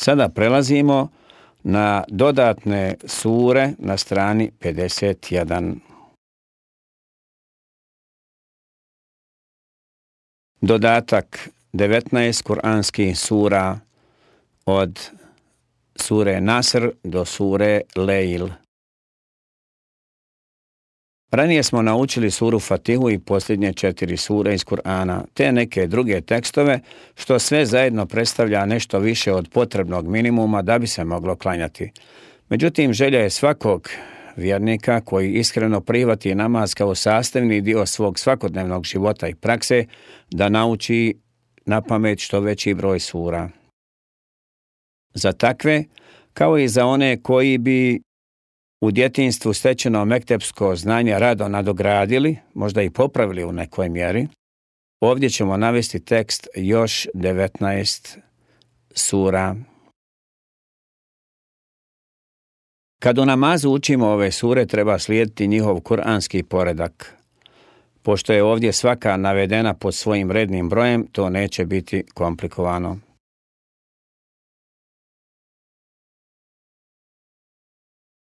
Sada prelazimo na dodatne sure na strani 51. Dodatak 19 kuranskih sura od sure Nasr do sure Leil. Ranije smo naučili suru Fatihu i posljednje četiri sure iz Kur'ana, te neke druge tekstove, što sve zajedno predstavlja nešto više od potrebnog minimuma da bi se moglo klanjati. Međutim, želja je svakog vjernika koji iskreno prihvati namaz kao sastavni dio svog svakodnevnog života i prakse, da nauči na pamet što veći broj sura. Za takve, kao i za one koji bi u djetinstvu stečeno mektepsko znanje rado nadogradili, možda i popravili u nekoj mjeri, ovdje ćemo navesti tekst još 19 sura. Kad u namazu učimo ove sure, treba slijediti njihov kuranski poredak. Pošto je ovdje svaka navedena pod svojim rednim brojem, to neće biti komplikovano.